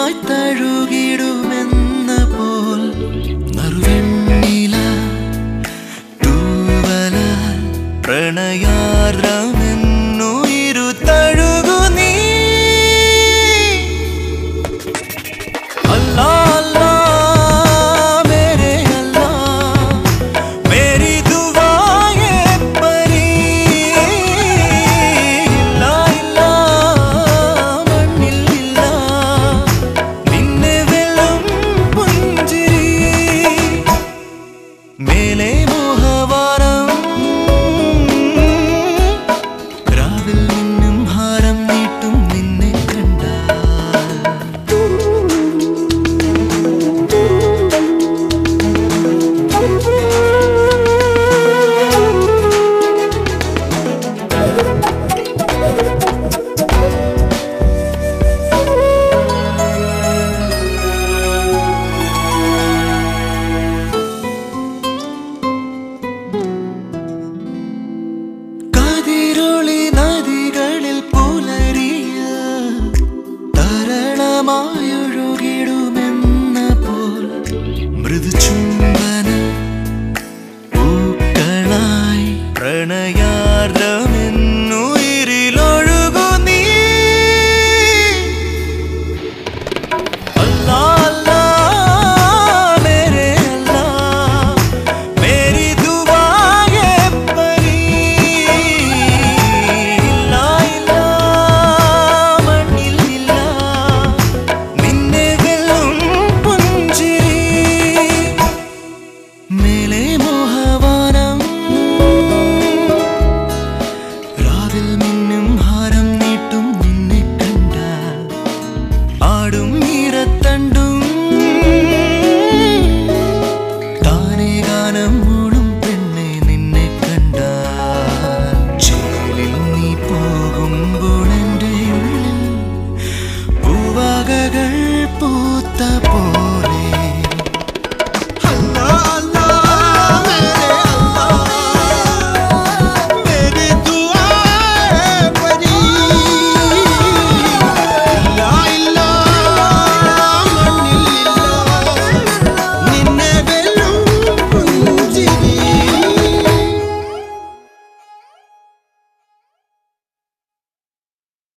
നന്മ തഴുകിടുമെന്ന പോൽ നറുവെണ്ണില തൂവല പ്രണയാർദ്രമേ വെള്ളമായൊഴുകിടുമെന്ന പോൽ മൃദുചും The.